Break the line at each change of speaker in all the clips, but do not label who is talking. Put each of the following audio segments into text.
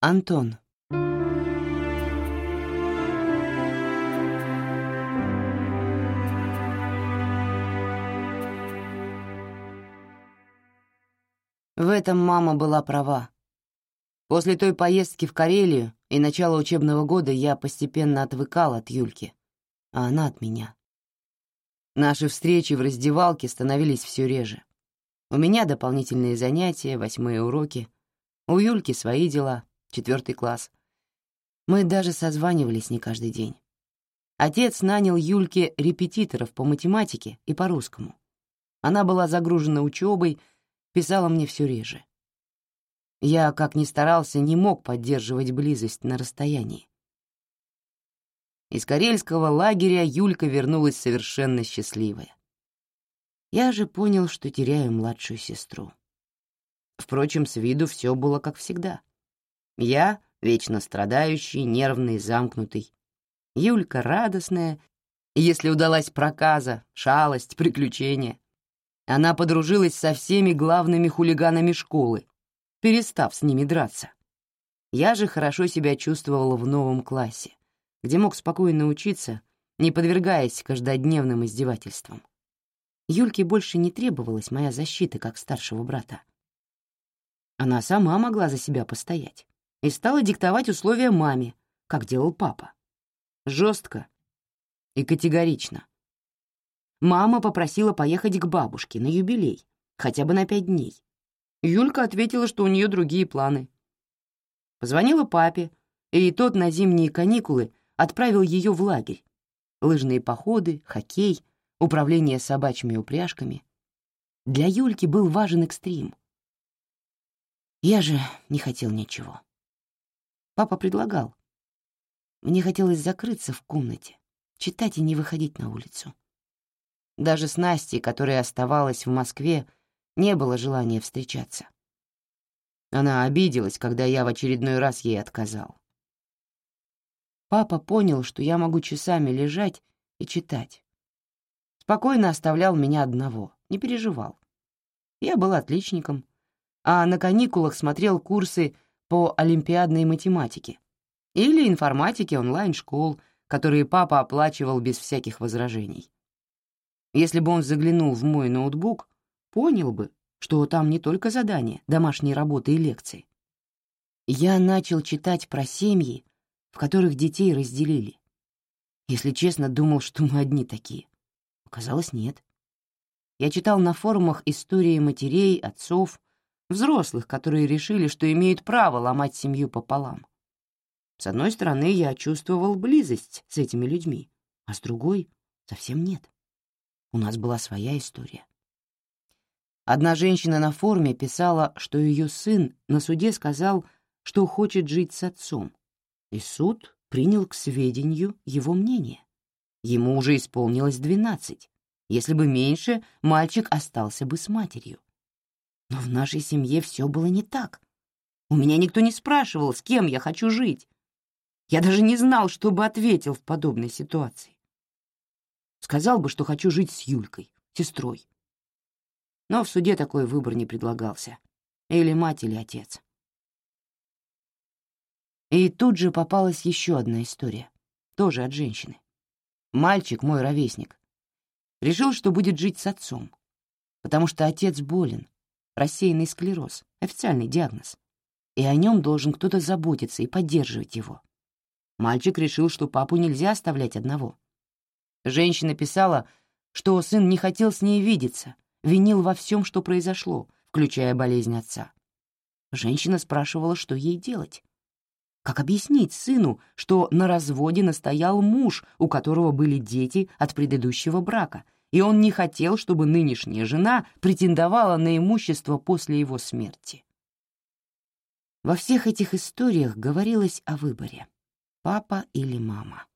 Антон. В этом мама была права. После той поездки в Карелию и начала учебного года я постепенно отвыкал от Юльки, а она от меня. Наши встречи в раздевалке становились все реже. У меня дополнительные занятия, восьмые уроки. У Юльки свои дела, четвертый класс. Мы даже созванивались не каждый день. Отец нанял Юльке репетиторов по математике и по русскому. Она была загружена учебой, писала мне все реже. Я, как ни старался, не мог поддерживать близость на расстоянии. Из карельского лагеря Юлька вернулась совершенно счастливая. Я же понял, что теряю младшую сестру. Впрочем, с виду все было как всегда. Я — вечно страдающий, нервный, замкнутый. Юлька — радостная, если удалась проказа, шалость, приключения. Она подружилась со всеми главными хулиганами школы, перестав с ними драться. Я же хорошо себя чувствовал в новом классе, где мог спокойно учиться, не подвергаясь каждодневным издевательствам. Юльке больше не требовалась моя защита как старшего брата. Она сама могла за себя постоять и стала диктовать условия маме, как делал папа. Жестко и категорично. Мама попросила поехать к бабушке на юбилей, хотя бы на пять дней. Юлька ответила, что у нее другие планы. Позвонила папе, и тот на зимние каникулы отправил ее в лагерь. Лыжные походы, хоккей, управление собачьими упряжками. Для Юльки был важен экстрим. Я же не хотел ничего. Папа предлагал. Мне хотелось закрыться в комнате, читать и не выходить на улицу. Даже с Настей, которая оставалась в Москве, не было желания встречаться. Она обиделась, когда я в очередной раз ей отказал. Папа понял, что я могу часами лежать и читать. Спокойно оставлял меня одного, не переживал. Я был отличником, а на каникулах смотрел курсы по олимпиадной математике или информатике онлайн-школ, которые папа оплачивал без всяких возражений. Если бы он заглянул в мой ноутбук, понял бы, что там не только задания, домашние работы и лекции. Я начал читать про семьи, в которых детей разделили. Если честно, думал, что мы одни такие. Оказалось, нет. Я читал на форумах истории матерей, отцов, взрослых, которые решили, что имеют право ломать семью пополам. С одной стороны, я чувствовал близость с этими людьми, а с другой — совсем нет. У нас была своя история. Одна женщина на форуме писала, что ее сын на суде сказал, что хочет жить с отцом, и суд принял к сведению его мнение. Ему уже исполнилось двенадцать. Если бы меньше, мальчик остался бы с матерью. Но в нашей семье все было не так. У меня никто не спрашивал, с кем я хочу жить. Я даже не знал, что бы ответил в подобной ситуации. Сказал бы, что хочу жить с Юлькой, сестрой. Но в суде такой выбор не предлагался. Или мать, или отец. И тут же попалась еще одна история, тоже от женщины. Мальчик, мой ровесник, решил, что будет жить с отцом, потому что отец болен, рассеянный склероз, официальный диагноз, и о нем должен кто-то заботиться и поддерживать его. Мальчик решил, что папу нельзя оставлять одного. Женщина писала, что сын не хотел с ней видеться — винил во всем, что произошло, включая болезнь отца. Женщина спрашивала, что ей делать. Как объяснить сыну, что на разводе настоял муж, у которого были дети от предыдущего брака, и он не хотел, чтобы нынешняя жена претендовала на имущество после его смерти? Во всех этих историях говорилось о выборе — папа или мама.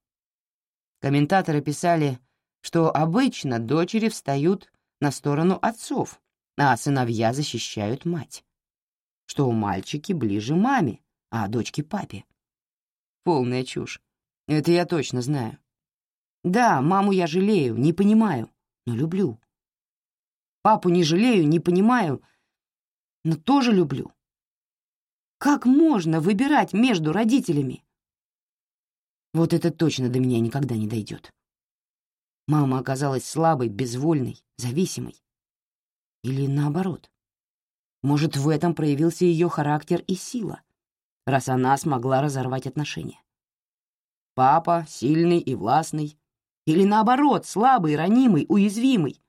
Комментаторы писали, что обычно дочери встают на сторону отцов, а сыновья защищают мать. Что у мальчики ближе маме, а дочки — папе. Полная чушь. Это я точно знаю. Да, маму я жалею, не понимаю, но люблю. Папу не жалею, не понимаю, но тоже люблю. Как можно выбирать между родителями? Вот это точно до меня никогда не дойдет. Мама оказалась слабой, безвольной, зависимой. Или наоборот. Может, в этом проявился ее характер и сила, раз она смогла разорвать отношения. Папа сильный и властный. Или наоборот, слабый, ранимый, уязвимый.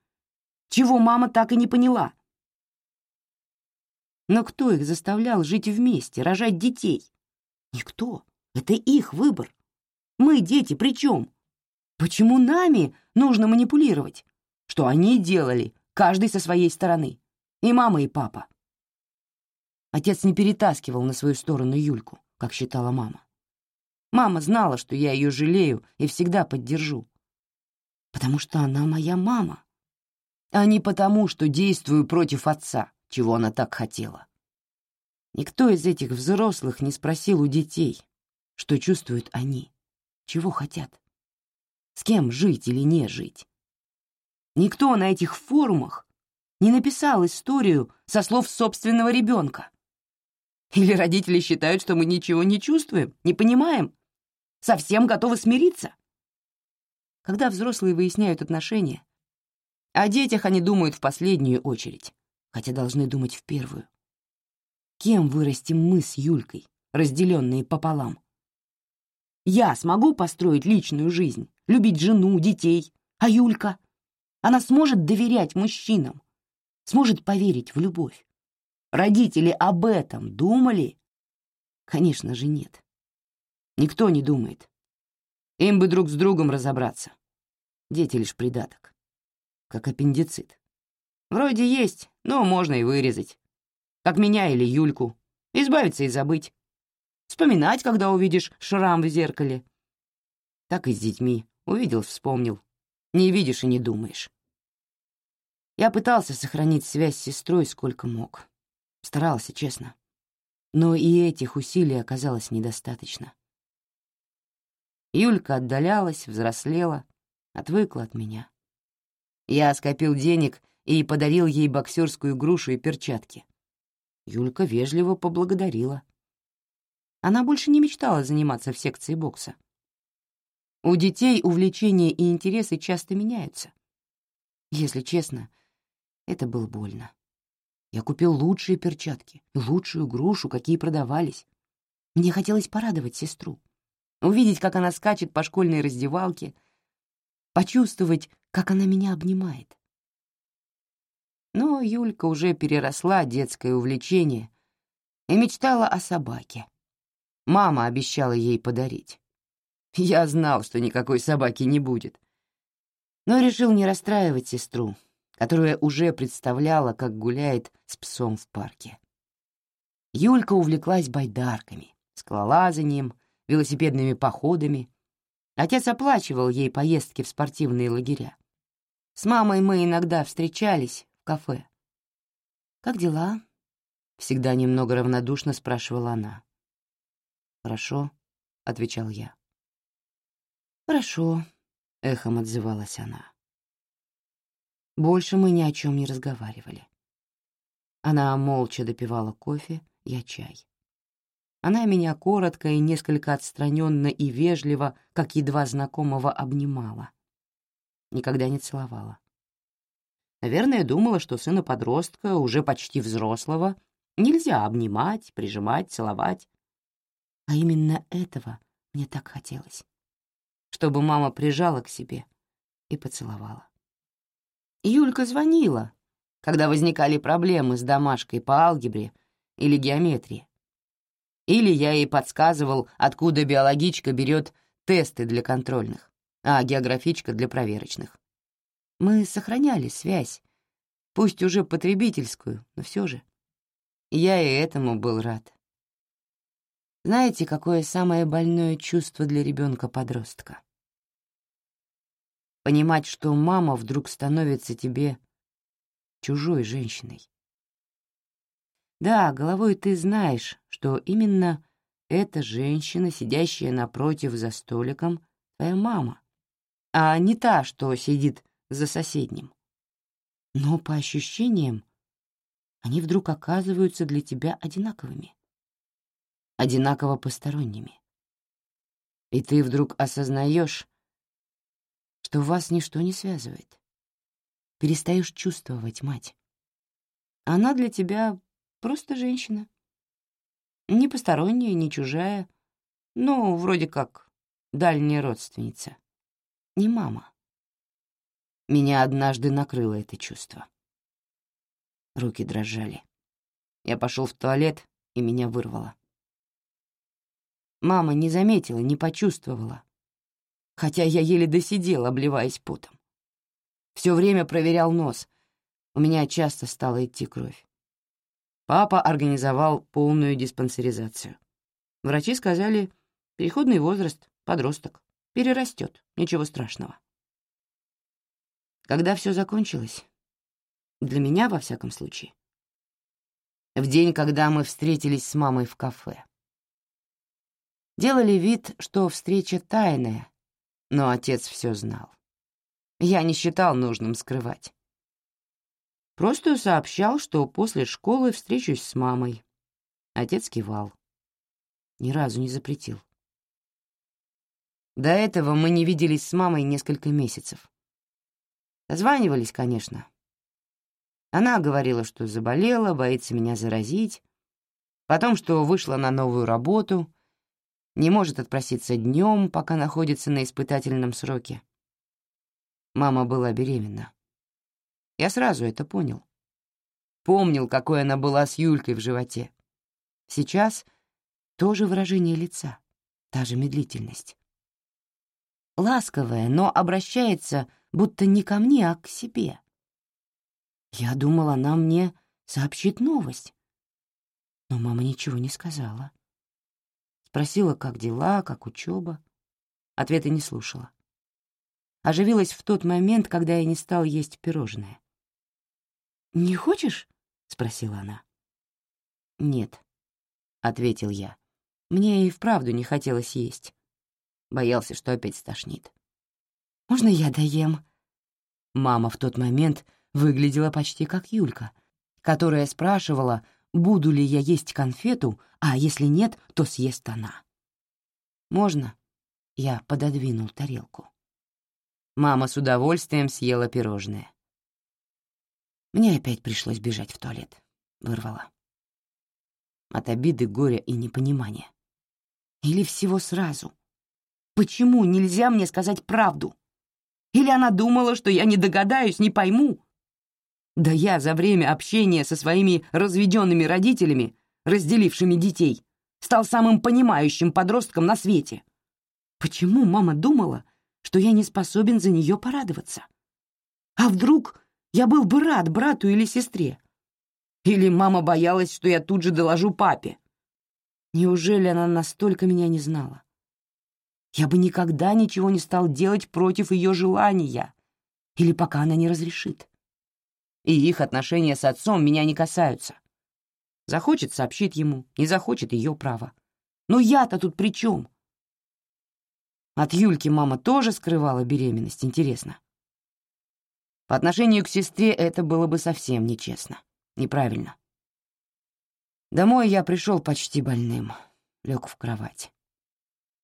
Чего мама так и не поняла. Но кто их заставлял жить вместе, рожать детей? Никто. Это их выбор. Мы дети при чем? Почему нами нужно манипулировать? Что они делали, каждый со своей стороны. И мама, и папа. Отец не перетаскивал на свою сторону Юльку, как считала мама. Мама знала, что я ее жалею и всегда поддержу. Потому что она моя мама. А не потому, что действую против отца, чего она так хотела. Никто из этих взрослых не спросил у детей, что чувствуют они, чего хотят, с кем жить или не жить. Никто на этих форумах не написал историю со слов собственного ребенка. Или родители считают, что мы ничего не чувствуем, не понимаем, совсем готовы смириться. Когда взрослые выясняют отношения, о детях они думают в последнюю очередь, хотя должны думать в первую. Кем вырастем мы с Юлькой, разделенные пополам? Я смогу построить личную жизнь, любить жену, детей, а Юлька? Она сможет доверять мужчинам, сможет поверить в любовь. Родители об этом думали? Конечно же, нет. Никто не думает. Им бы друг с другом разобраться. Дети лишь придаток. Как аппендицит. Вроде есть, но можно и вырезать. Как меня или Юльку. Избавиться и забыть. Вспоминать, когда увидишь шрам в зеркале. Так и с детьми. Увидел, вспомнил. Не видишь и не думаешь. Я пытался сохранить связь с сестрой сколько мог. Старался, честно. Но и этих усилий оказалось недостаточно. Юлька отдалялась, взрослела, отвыкла от меня. Я скопил денег и подарил ей боксерскую грушу и перчатки. Юлька вежливо поблагодарила. Она больше не мечтала заниматься в секции бокса. У детей увлечения и интересы часто меняются. Если честно, это было больно. Я купил лучшие перчатки, лучшую грушу, какие продавались. Мне хотелось порадовать сестру увидеть, как она скачет по школьной раздевалке, почувствовать, как она меня обнимает. Но Юлька уже переросла детское увлечение и мечтала о собаке. Мама обещала ей подарить. Я знал, что никакой собаки не будет, но решил не расстраивать сестру, которая уже представляла, как гуляет с псом в парке. Юлька увлеклась байдарками, скалолазанием, велосипедными походами. Отец оплачивал ей поездки в спортивные лагеря. С мамой мы иногда встречались в кафе. «Как дела?» — всегда немного равнодушно спрашивала она. «Хорошо», — отвечал я. «Хорошо», — эхом отзывалась она. Больше мы ни о чем не разговаривали. Она молча допивала кофе, я чай. Она меня коротко и несколько отстраненно и вежливо, как едва знакомого, обнимала. Никогда не целовала. Наверное, думала, что сына подростка, уже почти взрослого, нельзя обнимать, прижимать, целовать. А именно этого мне так хотелось. Чтобы мама прижала к себе и поцеловала. Юлька звонила, когда возникали проблемы с домашкой по алгебре или геометрии. Или я ей подсказывал, откуда биологичка берет тесты для контрольных, а географичка для проверочных. Мы сохраняли связь, пусть уже потребительскую, но все же. Я и этому был рад. Знаете, какое самое больное чувство для ребенка-подростка? Понимать, что мама вдруг становится тебе чужой женщиной. Да, головой ты знаешь, что именно эта женщина, сидящая напротив за столиком, твоя мама, а не та, что сидит за соседним. Но по ощущениям они вдруг оказываются для тебя одинаковыми. одинаково посторонними. И ты вдруг осознаешь, что вас ничто не связывает. Перестаешь чувствовать мать. Она для тебя просто женщина. Не посторонняя, не чужая, но вроде как дальняя родственница. Не мама. Меня однажды накрыло это чувство. Руки дрожали. Я пошел в туалет, и меня вырвало. Мама не заметила, не почувствовала, хотя я еле досидел, обливаясь потом. Все время проверял нос. У меня часто стала идти кровь. Папа организовал полную диспансеризацию. Врачи сказали, переходный возраст, подросток, перерастет, ничего страшного. Когда все закончилось, для меня, во всяком случае, в день, когда мы встретились с мамой в кафе. Делали вид, что встреча тайная, но отец все знал. Я не считал нужным скрывать. Просто сообщал, что после школы встречусь с мамой. Отец кивал. Ни разу не запретил. До этого мы не виделись с мамой несколько месяцев. Созванивались, конечно. Она говорила, что заболела, боится меня заразить, потом, что вышла на новую работу, не может отпроситься днем, пока находится на испытательном сроке. Мама была беременна. Я сразу это понял. Помнил, какой она была с Юлькой в животе. Сейчас тоже выражение лица, та же медлительность. Ласковая, но обращается будто не ко мне, а к себе. Я думал, она мне сообщит новость. Но мама ничего не сказала. Спросила, как дела, как учеба. Ответа не слушала. Оживилась в тот момент, когда я не стал есть пирожное. «Не хочешь?» — спросила она. «Нет», — ответил я. Мне и вправду не хотелось есть. Боялся, что опять стошнит. «Можно я доем?» Мама в тот момент выглядела почти как Юлька, которая спрашивала, буду ли я есть конфету, а если нет, то съест она. «Можно?» — я пододвинул тарелку. Мама с удовольствием съела пирожное. Мне опять пришлось бежать в туалет. Вырвала. От обиды, горя и непонимания. Или всего сразу. Почему нельзя мне сказать правду? Или она думала, что я не догадаюсь, не пойму? Да я за время общения со своими разведенными родителями, разделившими детей, стал самым понимающим подростком на свете. Почему мама думала, что я не способен за нее порадоваться? А вдруг я был бы рад брату или сестре? Или мама боялась, что я тут же доложу папе? Неужели она настолько меня не знала? Я бы никогда ничего не стал делать против ее желания, или пока она не разрешит и их отношения с отцом меня не касаются. Захочет — сообщит ему, не захочет — ее право. Но я-то тут при чем? От Юльки мама тоже скрывала беременность, интересно. По отношению к сестре это было бы совсем нечестно, неправильно. Домой я пришел почти больным, лег в кровать.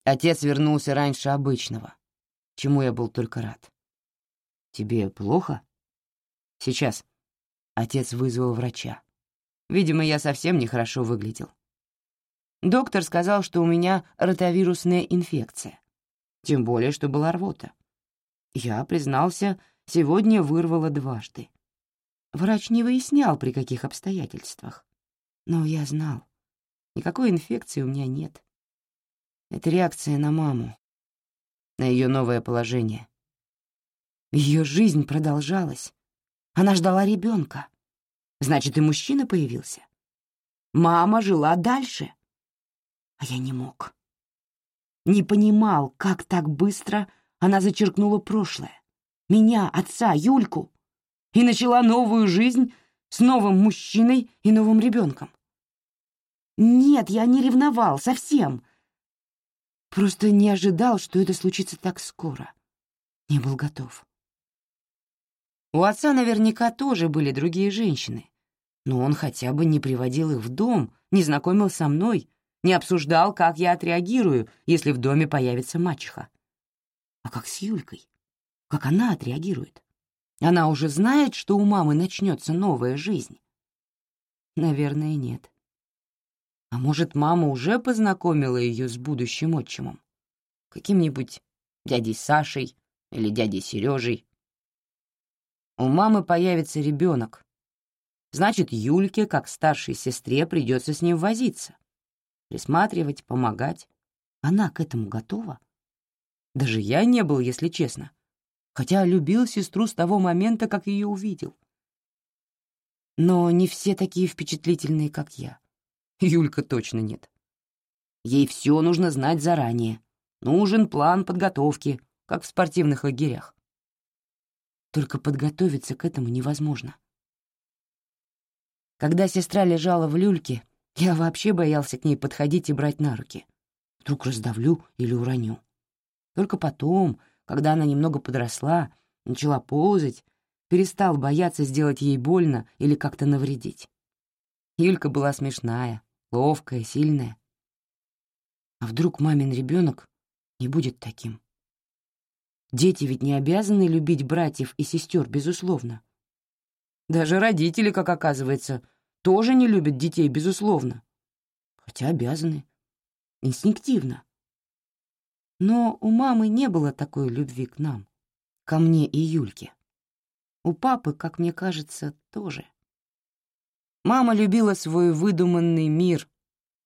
Отец вернулся раньше обычного, чему я был только рад. «Тебе плохо?» «Сейчас», Отец вызвал врача. Видимо, я совсем нехорошо выглядел. Доктор сказал, что у меня ротовирусная инфекция. Тем более, что была рвота. Я, признался, сегодня вырвала дважды. Врач не выяснял, при каких обстоятельствах. Но я знал. Никакой инфекции у меня нет. Это реакция на маму, на ее новое положение. Ее жизнь продолжалась. Она ждала ребенка. Значит, и мужчина появился. Мама жила дальше. А я не мог. Не понимал, как так быстро она зачеркнула прошлое. Меня, отца, Юльку. И начала новую жизнь с новым мужчиной и новым ребенком. Нет, я не ревновал, совсем. Просто не ожидал, что это случится так скоро. Не был готов. У отца наверняка тоже были другие женщины, но он хотя бы не приводил их в дом, не знакомил со мной, не обсуждал, как я отреагирую, если в доме появится мачеха. А как с Юлькой? Как она отреагирует? Она уже знает, что у мамы начнется новая жизнь? Наверное, нет. А может, мама уже познакомила ее с будущим отчимом? Каким-нибудь дядей Сашей или дядей Сережей? У мамы появится ребенок. Значит, Юльке, как старшей сестре, придется с ним возиться. Присматривать, помогать. Она к этому готова? Даже я не был, если честно хотя любил сестру с того момента, как ее увидел. Но не все такие впечатлительные, как я. Юлька точно нет. Ей все нужно знать заранее. Нужен план подготовки, как в спортивных лагерях. Только подготовиться к этому невозможно. Когда сестра лежала в люльке, я вообще боялся к ней подходить и брать на руки. Вдруг раздавлю или уроню. Только потом, когда она немного подросла, начала ползать, перестал бояться сделать ей больно или как-то навредить. Юлька была смешная, ловкая, сильная. А вдруг мамин ребенок не будет таким? Дети ведь не обязаны любить братьев и сестер, безусловно. Даже родители, как оказывается, тоже не любят детей, безусловно. Хотя обязаны. Инстинктивно. Но у мамы не было такой любви к нам, ко мне и Юльке. У папы, как мне кажется, тоже. Мама любила свой выдуманный мир,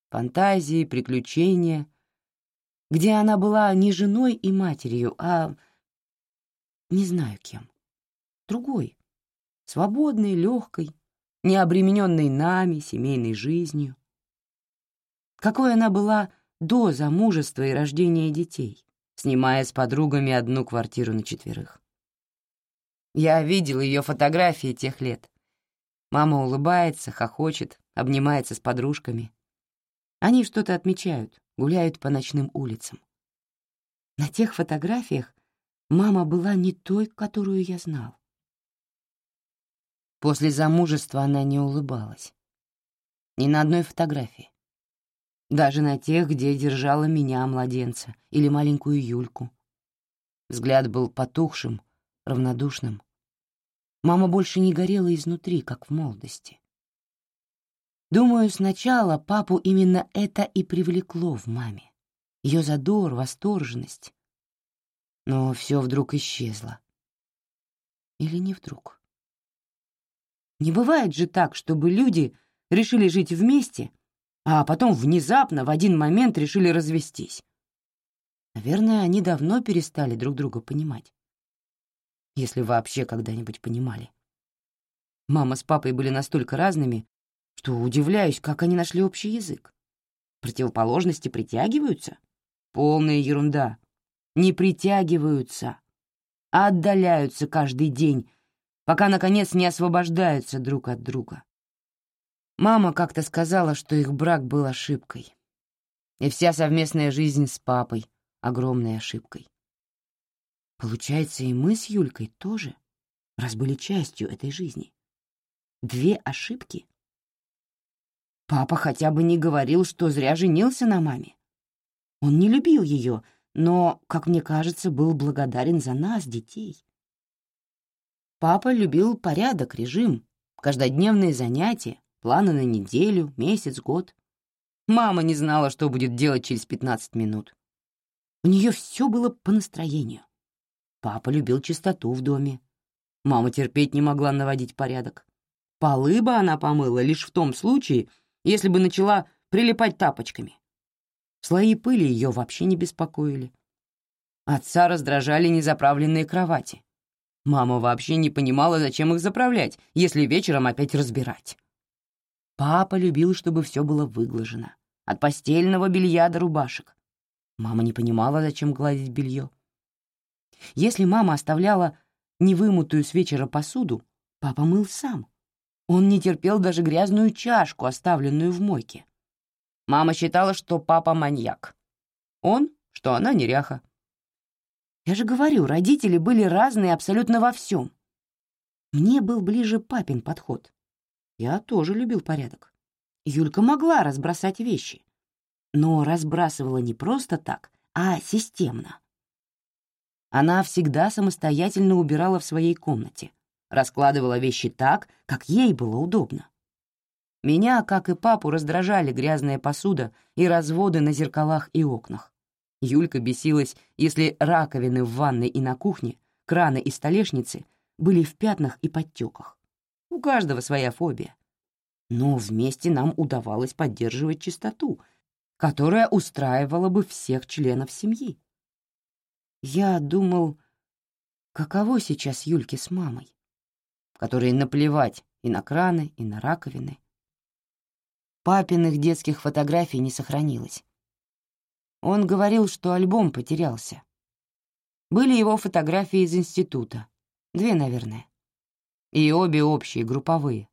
фантазии, приключения, где она была не женой и матерью, а не знаю кем. Другой, свободной, легкой, не обремененной нами, семейной жизнью. Какой она была до замужества и рождения детей, снимая с подругами одну квартиру на четверых. Я видел ее фотографии тех лет. Мама улыбается, хохочет, обнимается с подружками. Они что-то отмечают, гуляют по ночным улицам. На тех фотографиях мама была не той, которую я знал. После замужества она не улыбалась. Ни на одной фотографии даже на тех, где держала меня, младенца, или маленькую Юльку. Взгляд был потухшим, равнодушным. Мама больше не горела изнутри, как в молодости. Думаю, сначала папу именно это и привлекло в маме. Ее задор, восторженность. Но все вдруг исчезло. Или не вдруг? Не бывает же так, чтобы люди решили жить вместе — а потом внезапно в один момент решили развестись. Наверное, они давно перестали друг друга понимать. Если вообще когда-нибудь понимали. Мама с папой были настолько разными, что удивляюсь, как они нашли общий язык. Противоположности притягиваются? Полная ерунда. Не притягиваются, а отдаляются каждый день, пока, наконец, не освобождаются друг от друга. Мама как-то сказала, что их брак был ошибкой. И вся совместная жизнь с папой — огромной ошибкой. Получается, и мы с Юлькой тоже, раз были частью этой жизни. Две ошибки? Папа хотя бы не говорил, что зря женился на маме. Он не любил ее, но, как мне кажется, был благодарен за нас, детей. Папа любил порядок, режим, каждодневные занятия, планы на неделю, месяц, год. Мама не знала, что будет делать через 15 минут. У нее все было по настроению. Папа любил чистоту в доме. Мама терпеть не могла наводить порядок. Полы бы она помыла лишь в том случае, если бы начала прилипать тапочками. Слои пыли ее вообще не беспокоили. Отца раздражали незаправленные кровати. Мама вообще не понимала, зачем их заправлять, если вечером опять разбирать. Папа любил, чтобы все было выглажено. От постельного белья до рубашек. Мама не понимала, зачем гладить белье. Если мама оставляла невымытую с вечера посуду, папа мыл сам. Он не терпел даже грязную чашку, оставленную в мойке. Мама считала, что папа маньяк. Он, что она неряха. Я же говорю, родители были разные абсолютно во всем. Мне был ближе папин подход. Я тоже любил порядок. Юлька могла разбросать вещи. но разбрасывала не просто так, а системно. Она всегда самостоятельно убирала в своей комнате, раскладывала вещи так, как ей было удобно. Меня, как и папу, раздражали грязная посуда и разводы на зеркалах и окнах. Юлька бесилась, если раковины в ванной и на кухне, краны и столешницы были в пятнах и подтеках. У каждого своя фобия. Но вместе нам удавалось поддерживать чистоту, которая устраивала бы всех членов семьи. Я думал, каково сейчас Юльке с мамой, которой наплевать и на краны, и на раковины. Папиных детских фотографий не сохранилось. Он говорил, что альбом потерялся. Были его фотографии из института. Две, наверное. И обе общие, групповые.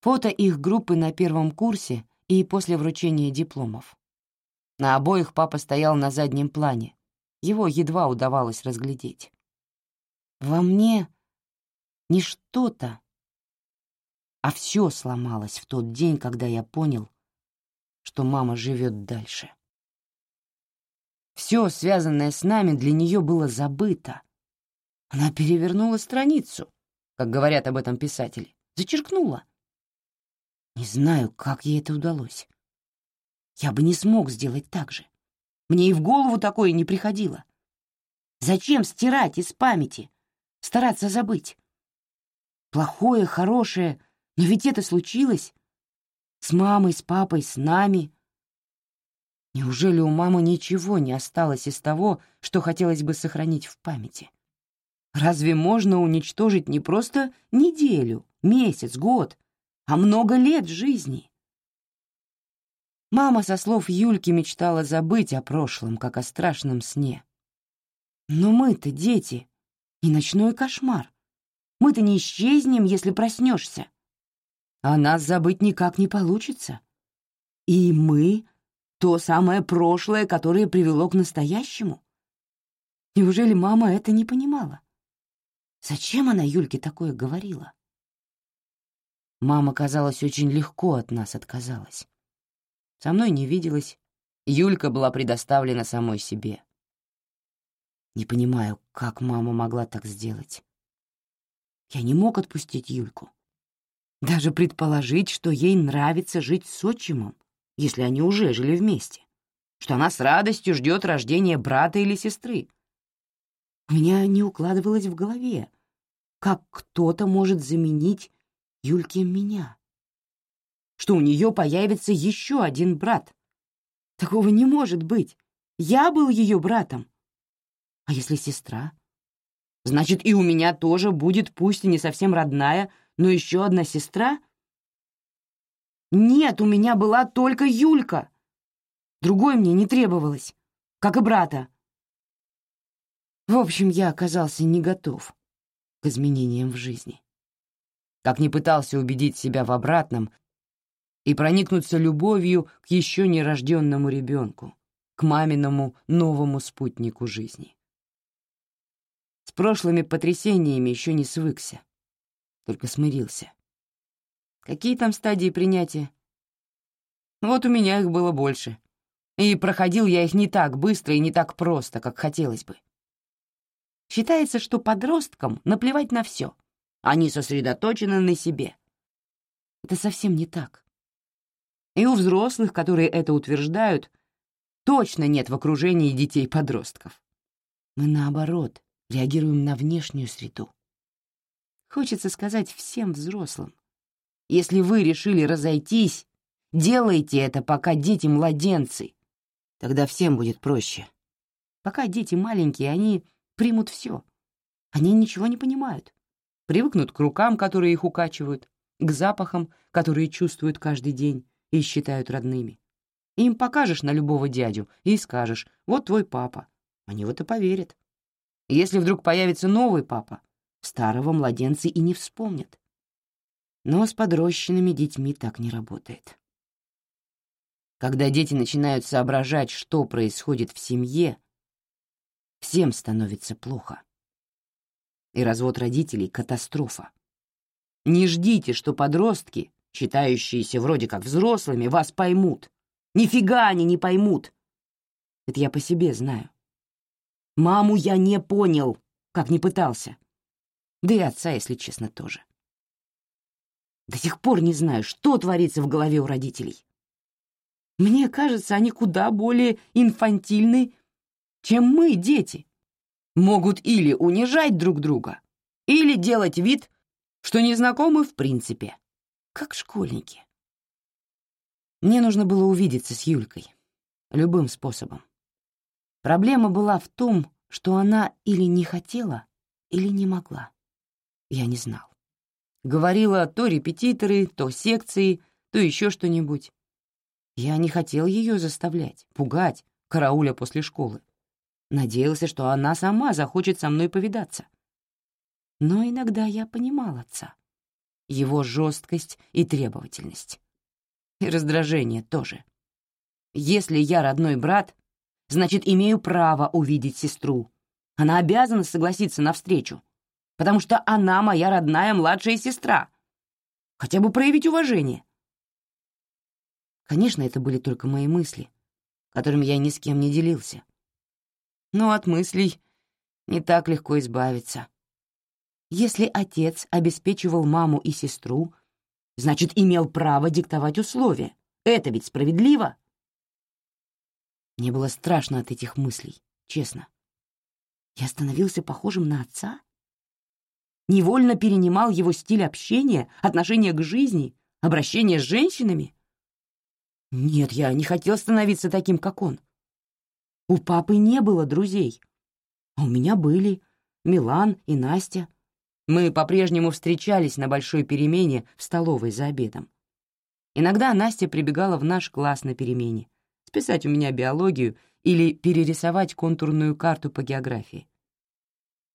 Фото их группы на первом курсе и после вручения дипломов. На обоих папа стоял на заднем плане. Его едва удавалось разглядеть. Во мне не что-то, а все сломалось в тот день, когда я понял, что мама живет дальше. Все, связанное с нами, для нее было забыто. Она перевернула страницу, как говорят об этом писатели, зачеркнула. Не знаю, как ей это удалось. Я бы не смог сделать так же. Мне и в голову такое не приходило. Зачем стирать из памяти, стараться забыть? Плохое, хорошее, но ведь это случилось. С мамой, с папой, с нами. Неужели у мамы ничего не осталось из того, что хотелось бы сохранить в памяти? Разве можно уничтожить не просто неделю, месяц, год, а много лет жизни? Мама, со слов Юльки, мечтала забыть о прошлом, как о страшном сне. Но мы-то дети, и ночной кошмар. Мы-то не исчезнем, если проснешься. А нас забыть никак не получится. И мы то самое прошлое, которое привело к настоящему? Неужели мама это не понимала? Зачем она Юльке такое говорила? Мама, казалось, очень легко от нас отказалась. Со мной не виделась, Юлька была предоставлена самой себе. Не понимаю, как мама могла так сделать. Я не мог отпустить Юльку. Даже предположить, что ей нравится жить с отчимом если они уже жили вместе, что она с радостью ждет рождения брата или сестры. У меня не укладывалось в голове, как кто-то может заменить Юльке меня, что у нее появится еще один брат. Такого не может быть. Я был ее братом. А если сестра? Значит, и у меня тоже будет, пусть и не совсем родная, но еще одна сестра — нет, у меня была только Юлька. Другой мне не требовалось, как и брата. В общем, я оказался не готов к изменениям в жизни. Как не пытался убедить себя в обратном и проникнуться любовью к еще нерожденному ребенку, к маминому новому спутнику жизни. С прошлыми потрясениями еще не свыкся, только смирился. Какие там стадии принятия? Вот у меня их было больше. И проходил я их не так быстро и не так просто, как хотелось бы. Считается, что подросткам наплевать на все. Они сосредоточены на себе. Это совсем не так. И у взрослых, которые это утверждают, точно нет в окружении детей-подростков. Мы, наоборот, реагируем на внешнюю среду. Хочется сказать всем взрослым. Если вы решили разойтись, делайте это, пока дети младенцы. Тогда всем будет проще. Пока дети маленькие, они примут все. Они ничего не понимают. Привыкнут к рукам, которые их укачивают, к запахам, которые чувствуют каждый день и считают родными. Им покажешь на любого дядю и скажешь «вот твой папа». Они в это поверят. Если вдруг появится новый папа, старого младенцы и не вспомнят. Но с подрощенными детьми так не работает. Когда дети начинают соображать, что происходит в семье, всем становится плохо. И развод родителей — катастрофа. Не ждите, что подростки, считающиеся вроде как взрослыми, вас поймут. Нифига они не поймут. Это я по себе знаю. Маму я не понял, как не пытался. Да и отца, если честно, тоже. До сих пор не знаю, что творится в голове у родителей. Мне кажется, они куда более инфантильны, чем мы, дети. Могут или унижать друг друга, или делать вид, что не знакомы в принципе, как школьники. Мне нужно было увидеться с Юлькой. Любым способом. Проблема была в том, что она или не хотела, или не могла. Я не знал. Говорила то репетиторы, то секции, то еще что-нибудь. Я не хотел ее заставлять, пугать, карауля после школы. Надеялся, что она сама захочет со мной повидаться. Но иногда я понимал отца. Его жесткость и требовательность. И раздражение тоже. Если я родной брат, значит, имею право увидеть сестру. Она обязана согласиться на встречу, потому что она моя родная младшая сестра. Хотя бы проявить уважение. Конечно, это были только мои мысли, которыми я ни с кем не делился. Но от мыслей не так легко избавиться. Если отец обеспечивал маму и сестру, значит, имел право диктовать условия. Это ведь справедливо. Мне было страшно от этих мыслей, честно. Я становился похожим на отца? Невольно перенимал его стиль общения, отношение к жизни, обращение с женщинами? Нет, я не хотел становиться таким, как он. У папы не было друзей. А у меня были Милан и Настя. Мы по-прежнему встречались на большой перемене в столовой за обедом. Иногда Настя прибегала в наш класс на перемене, списать у меня биологию или перерисовать контурную карту по географии.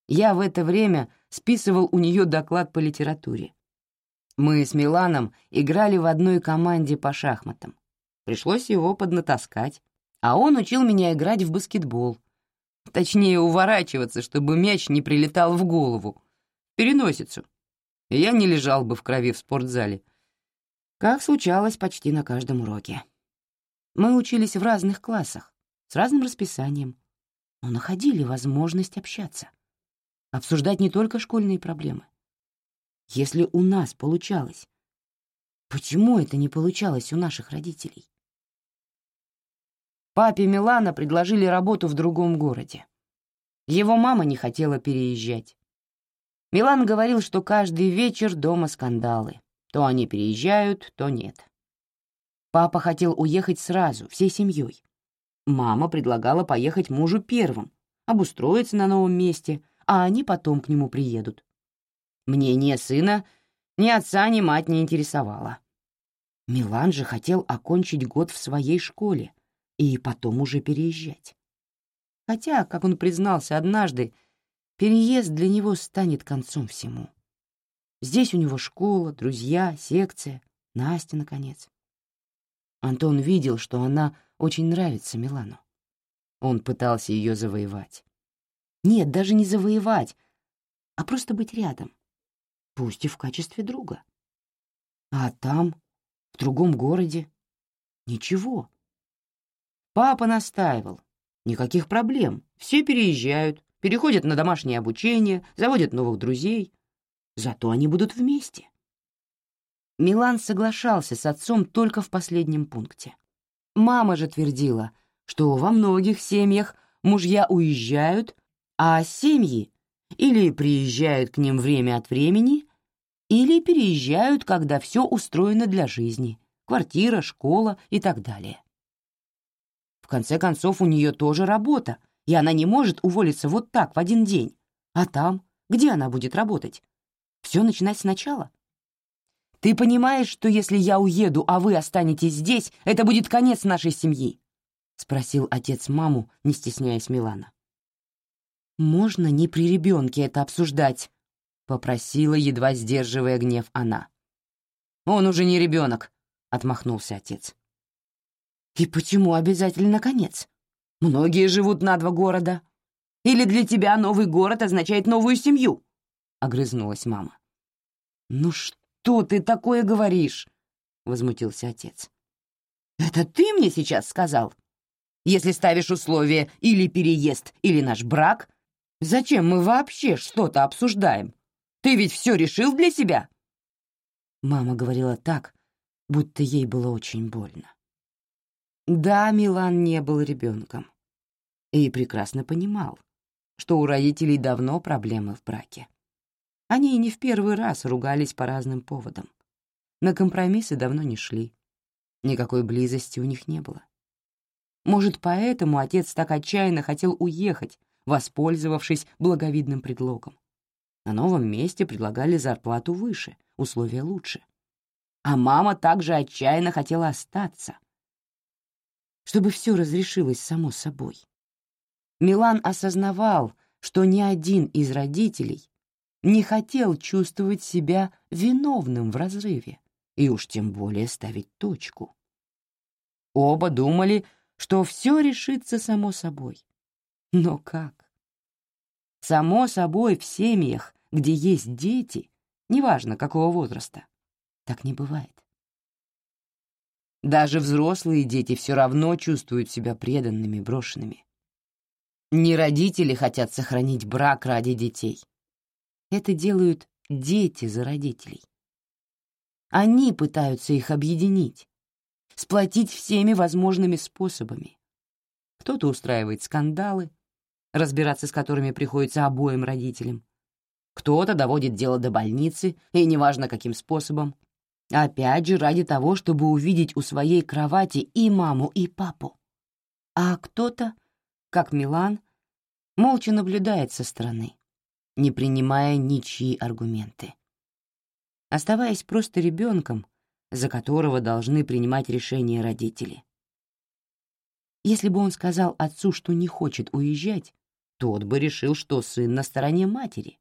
Я в это время списывал у нее доклад по литературе. Мы с Миланом играли в одной команде по шахматам. Пришлось его поднатаскать, а он учил меня играть в баскетбол. Точнее, уворачиваться, чтобы мяч не прилетал в голову, переносицу. Я не лежал бы в крови в спортзале, как случалось почти на каждом уроке. Мы учились в разных классах, с разным расписанием, но находили возможность общаться, обсуждать не только школьные проблемы. Если у нас получалось, почему это не получалось у наших родителей? Папе Милана предложили работу в другом городе. Его мама не хотела переезжать. Милан говорил, что каждый вечер дома скандалы. То они переезжают, то нет. Папа хотел уехать сразу, всей семьей. Мама предлагала поехать мужу первым, обустроиться на новом месте, а они потом к нему приедут. Мне ни сына, ни отца, ни мать не интересовало. Милан же хотел окончить год в своей школе, и потом уже переезжать. Хотя, как он признался однажды, переезд для него станет концом всему. Здесь у него школа, друзья, секция, Настя, наконец. Антон видел, что она очень нравится Милану. Он пытался ее завоевать. Нет, даже не завоевать, а просто быть рядом, пусть и в качестве друга. А там, в другом городе, ничего, Папа настаивал. Никаких проблем. Все переезжают, переходят на домашнее обучение, заводят новых друзей. Зато они будут вместе. Милан соглашался с отцом только в последнем пункте. Мама же твердила, что во многих семьях мужья уезжают, а семьи или приезжают к ним время от времени, или переезжают, когда все устроено для жизни — квартира, школа и так далее. В конце концов, у нее тоже работа, и она не может уволиться вот так в один день. А там, где она будет работать? Все начинать сначала. Ты понимаешь, что если я уеду, а вы останетесь здесь, это будет конец нашей семьи? — спросил отец маму, не стесняясь Милана. «Можно не при ребенке это обсуждать», — попросила, едва сдерживая гнев она. «Он уже не ребенок», — отмахнулся отец. И почему обязательно конец? Многие живут на два города. Или для тебя новый город означает новую семью?» — огрызнулась мама. «Ну что ты такое говоришь?» — возмутился отец. Это ты мне сейчас сказал? Если ставишь условия или переезд, или наш брак, зачем мы вообще что-то обсуждаем? Ты ведь все решил для себя?» Мама говорила так, будто ей было очень больно. Да, Милан не был ребенком и прекрасно понимал, что у родителей давно проблемы в браке. Они и не в первый раз ругались по разным поводам. На компромиссы давно не шли. Никакой близости у них не было. Может, поэтому отец так отчаянно хотел уехать, воспользовавшись благовидным предлогом. На новом месте предлагали зарплату выше, условия лучше. А мама также отчаянно хотела остаться, чтобы все разрешилось само собой. Милан осознавал, что ни один из родителей не хотел чувствовать себя виновным в разрыве и уж тем более ставить точку. Оба думали, что все решится само собой. Но как? Само собой в семьях, где есть дети, неважно какого возраста, так не бывает. Даже взрослые дети все равно чувствуют себя преданными, брошенными. Не родители хотят сохранить брак ради детей. Это делают дети за родителей. Они пытаются их объединить, сплотить всеми возможными способами. Кто-то устраивает скандалы, разбираться с которыми приходится обоим родителям. Кто-то доводит дело до больницы, и неважно каким способом. Опять же ради того, чтобы увидеть у своей кровати и маму, и папу. А кто-то, как Милан, молча наблюдает со стороны, не принимая ничьи аргументы. Оставаясь просто ребенком, за которого должны принимать решения родители. Если бы он сказал отцу, что не хочет уезжать, тот бы решил, что сын на стороне матери.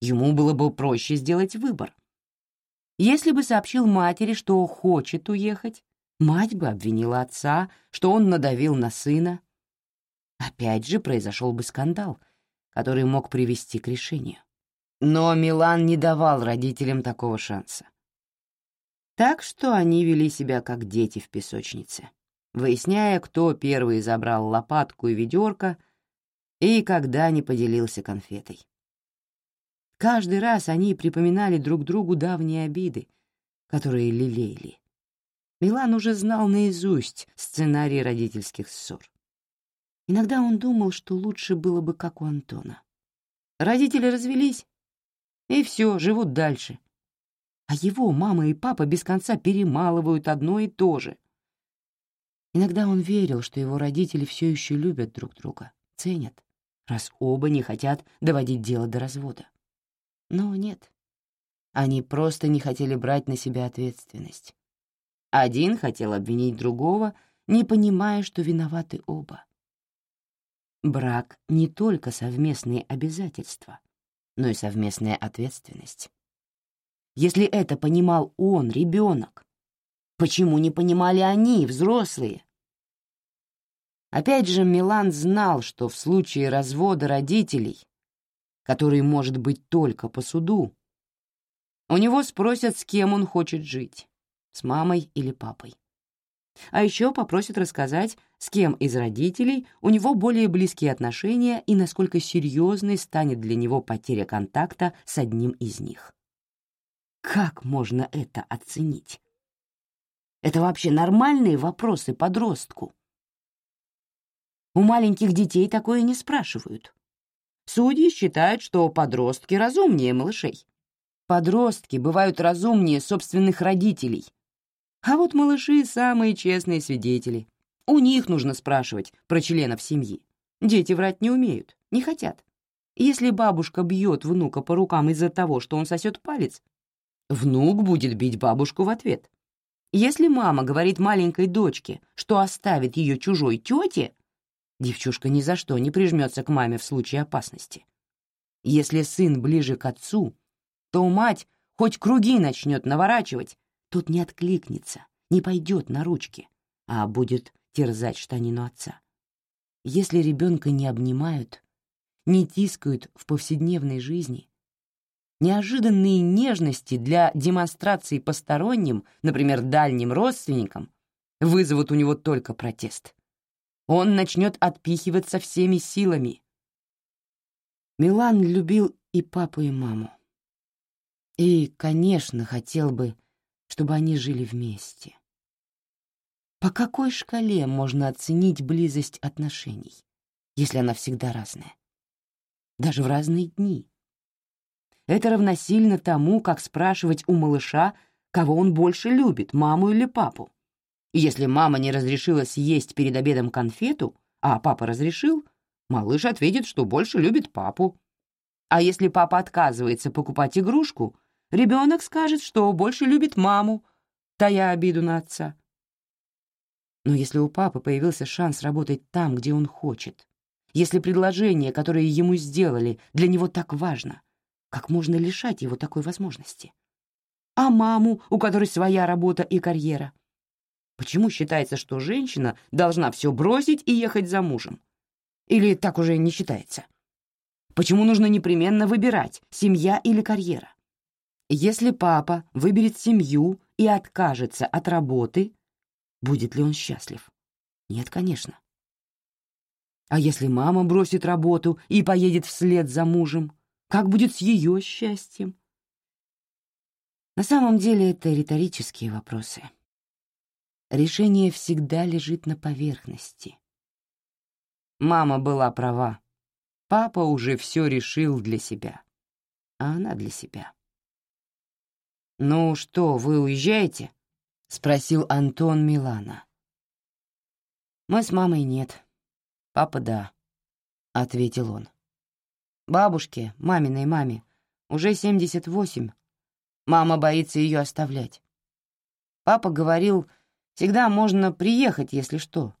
Ему было бы проще сделать выбор. Если бы сообщил матери, что хочет уехать, мать бы обвинила отца, что он надавил на сына, Опять же произошел бы скандал, который мог привести к решению. Но Милан не давал родителям такого шанса. Так что они вели себя как дети в песочнице, выясняя, кто первый забрал лопатку и ведерко и когда не поделился конфетой. Каждый раз они припоминали друг другу давние обиды, которые лелеяли. Милан уже знал наизусть сценарий родительских ссор. Иногда он думал, что лучше было бы, как у Антона. Родители развелись, и все, живут дальше. А его мама и папа без конца перемалывают одно и то же. Иногда он верил, что его родители все еще любят друг друга, ценят, раз оба не хотят доводить дело до развода. Но нет. Они просто не хотели брать на себя ответственность. Один хотел обвинить другого, не понимая, что виноваты оба. Брак — не только совместные обязательства, но и совместная ответственность. Если это понимал он, ребенок, почему не понимали они, взрослые? Опять же, Милан знал, что в случае развода родителей, который может быть только по суду, у него спросят, с кем он хочет жить, с мамой или папой. А еще попросят рассказать, с кем из родителей у него более близкие отношения и насколько серьезной станет для него потеря контакта с одним из них. Как можно это оценить? Это вообще нормальные вопросы подростку? У маленьких детей такое не спрашивают. Судьи считают, что подростки разумнее малышей. Подростки бывают разумнее собственных родителей — а вот малыши — самые честные свидетели. У них нужно спрашивать про членов семьи. Дети врать не умеют, не хотят. Если бабушка бьет внука по рукам из-за того, что он сосет палец, внук будет бить бабушку в ответ. Если мама говорит маленькой дочке, что оставит ее чужой тете, девчушка ни за что не прижмется к маме в случае опасности. Если сын ближе к отцу, то мать хоть круги начнет наворачивать, тот не откликнется, не пойдет на ручки, а будет терзать штанину отца. Если ребенка не обнимают, не тискают в повседневной жизни, неожиданные нежности для демонстрации посторонним, например, дальним родственникам, вызовут у него только протест. Он начнет отпихиваться всеми силами. Милан любил и папу, и маму. И, конечно, хотел бы, чтобы они жили вместе. По какой шкале можно оценить близость отношений, если она всегда разная? Даже в разные дни. Это равносильно тому, как спрашивать у малыша, кого он больше любит, маму или папу. Если мама не разрешила съесть перед обедом конфету, а папа разрешил, малыш ответит, что больше любит папу. А если папа отказывается покупать игрушку, ребенок скажет, что больше любит маму, тая обиду на отца. Но если у папы появился шанс работать там, где он хочет, если предложение, которое ему сделали, для него так важно, как можно лишать его такой возможности? А маму, у которой своя работа и карьера? Почему считается, что женщина должна все бросить и ехать за мужем? Или так уже не считается? Почему нужно непременно выбирать, семья или карьера? Если папа выберет семью и откажется от работы, будет ли он счастлив? Нет, конечно. А если мама бросит работу и поедет вслед за мужем, как будет с ее счастьем? На самом деле это риторические вопросы. Решение всегда лежит на поверхности. Мама была права. Папа уже все решил для себя, а она для себя. «Ну что, вы уезжаете?» — спросил Антон Милана. «Мы с мамой нет. Папа — да», — ответил он. «Бабушке, маминой маме, уже 78. Мама боится ее оставлять. Папа говорил, всегда можно приехать, если что.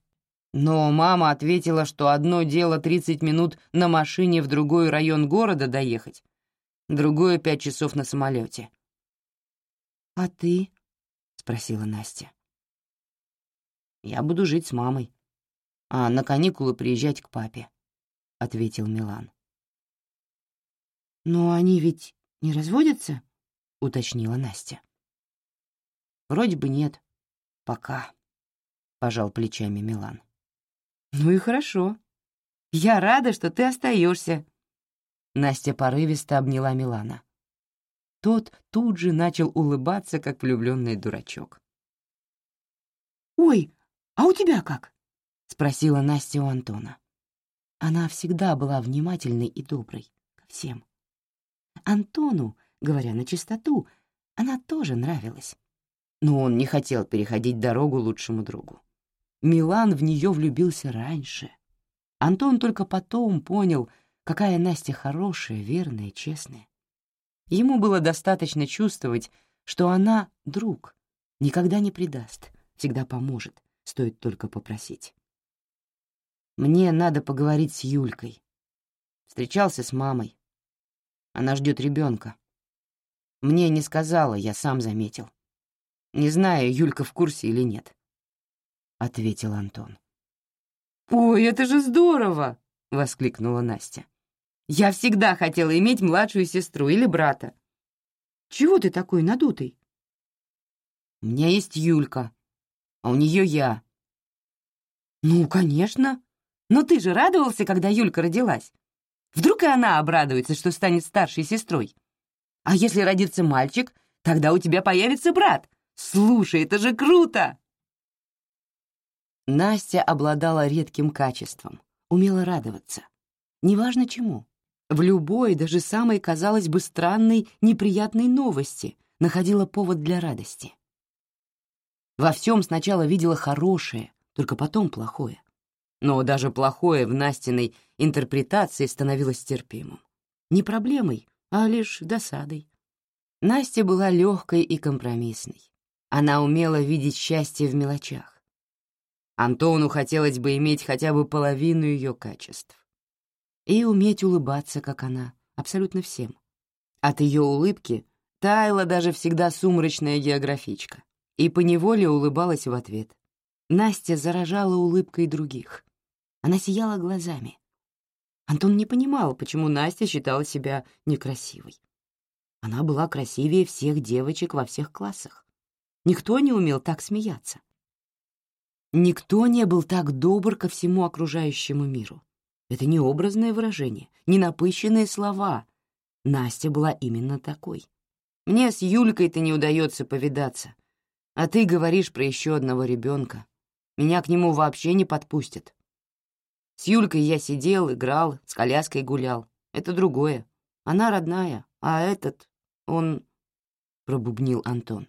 Но мама ответила, что одно дело 30 минут на машине в другой район города доехать, другое — пять часов на самолете. «А ты?» — спросила Настя. «Я буду жить с мамой, а на каникулы приезжать к папе», — ответил Милан. «Но они ведь не разводятся?» — уточнила Настя. «Вроде бы нет. Пока», — пожал плечами Милан. «Ну и хорошо. Я рада, что ты остаешься. Настя порывисто обняла Милана. Тот тут же начал улыбаться, как влюбленный дурачок. «Ой, а у тебя как?» — спросила Настя у Антона. Она всегда была внимательной и доброй ко всем. Антону, говоря на чистоту, она тоже нравилась. Но он не хотел переходить дорогу лучшему другу. Милан в нее влюбился раньше. Антон только потом понял, какая Настя хорошая, верная, честная. Ему было достаточно чувствовать, что она — друг, никогда не предаст, всегда поможет, стоит только попросить. Мне надо поговорить с Юлькой. Встречался с мамой. Она ждет ребенка. Мне не сказала, я сам заметил. Не знаю, Юлька в курсе или нет. — ответил Антон. «Ой, это же здорово!» — воскликнула Настя. «Я всегда хотела иметь младшую сестру или брата. Чего ты такой надутый?» «У меня есть Юлька, а у нее я». «Ну, конечно. Но ты же радовался, когда Юлька родилась. Вдруг и она обрадуется, что станет старшей сестрой. А если родится мальчик, тогда у тебя появится брат. Слушай, это же круто!» Настя обладала редким качеством, умела радоваться. Неважно чему. В любой, даже самой, казалось бы, странной, неприятной новости находила повод для радости. Во всем сначала видела хорошее, только потом плохое. Но даже плохое в Настиной интерпретации становилось терпимым. Не проблемой, а лишь досадой. Настя была легкой и компромиссной. Она умела видеть счастье в мелочах. Антону хотелось бы иметь хотя бы половину ее качеств. И уметь улыбаться, как она, абсолютно всем. От ее улыбки таяла даже всегда сумрачная географичка, и поневоле улыбалась в ответ. Настя заражала улыбкой других. Она сияла глазами. Антон не понимал, почему Настя считала себя некрасивой. Она была красивее всех девочек во всех классах. Никто не умел так смеяться. Никто не был так добр ко всему окружающему миру. Это не образное выражение, не напыщенные слова. Настя была именно такой. Мне с Юлькой-то не удается повидаться. А ты говоришь про еще одного ребенка. Меня к нему вообще не подпустят. С Юлькой я сидел, играл, с коляской гулял. Это другое. Она родная, а этот, он...» — пробубнил Антон.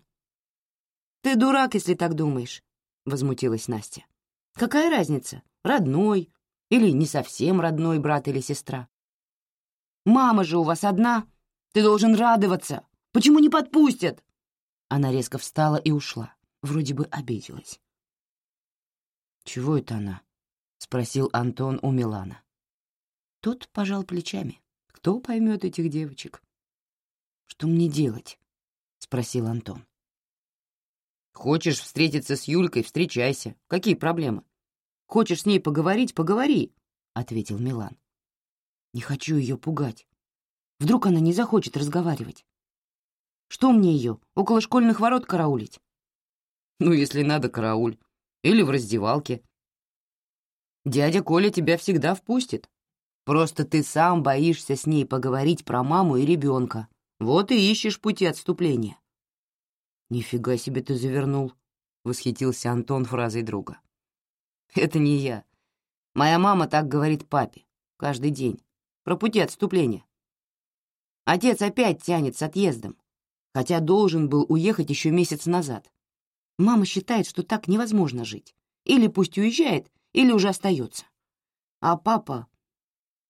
«Ты дурак, если так думаешь», — возмутилась Настя. «Какая разница, родной или не совсем родной брат или сестра? Мама же у вас одна, ты должен радоваться. Почему не подпустят?» Она резко встала и ушла, вроде бы обиделась. «Чего это она?» — спросил Антон у Милана. Тот пожал плечами. Кто поймет этих девочек? «Что мне делать?» — спросил Антон. «Хочешь встретиться с Юлькой — встречайся. Какие проблемы? Хочешь с ней поговорить — поговори», — ответил Милан. «Не хочу ее пугать. Вдруг она не захочет разговаривать. Что мне ее, около школьных ворот караулить?» «Ну, если надо, карауль. Или в раздевалке. Дядя Коля тебя всегда впустит. Просто ты сам боишься с ней поговорить про маму и ребенка. Вот и ищешь пути отступления». «Нифига себе ты завернул», — восхитился Антон фразой друга. «Это не я. Моя мама так говорит папе. Каждый день. Про пути отступления. Отец опять тянет с отъездом, хотя должен был уехать еще месяц назад. Мама считает, что так невозможно жить. Или пусть уезжает, или уже остается. А папа,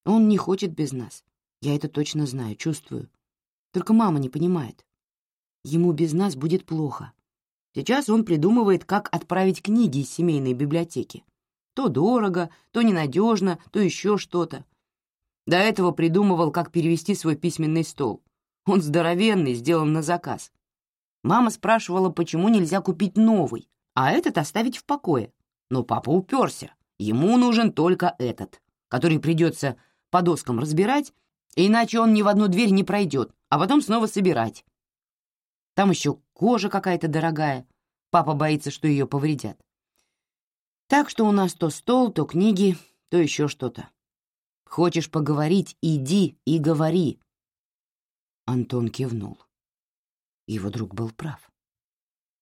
он не хочет без нас. Я это точно знаю, чувствую. Только мама не понимает. Ему без нас будет плохо. Сейчас он придумывает, как отправить книги из семейной библиотеки. То дорого, то ненадежно, то еще что-то. До этого придумывал, как перевести свой письменный стол. Он здоровенный, сделан на заказ. Мама спрашивала, почему нельзя купить новый, а этот оставить в покое. Но папа уперся. Ему нужен только этот, который придется по доскам разбирать, иначе он ни в одну дверь не пройдет, а потом снова собирать. Там еще кожа какая-то дорогая. Папа боится, что ее повредят. Так что у нас то стол, то книги, то еще что-то. Хочешь поговорить — иди и говори. Антон кивнул. Его друг был прав.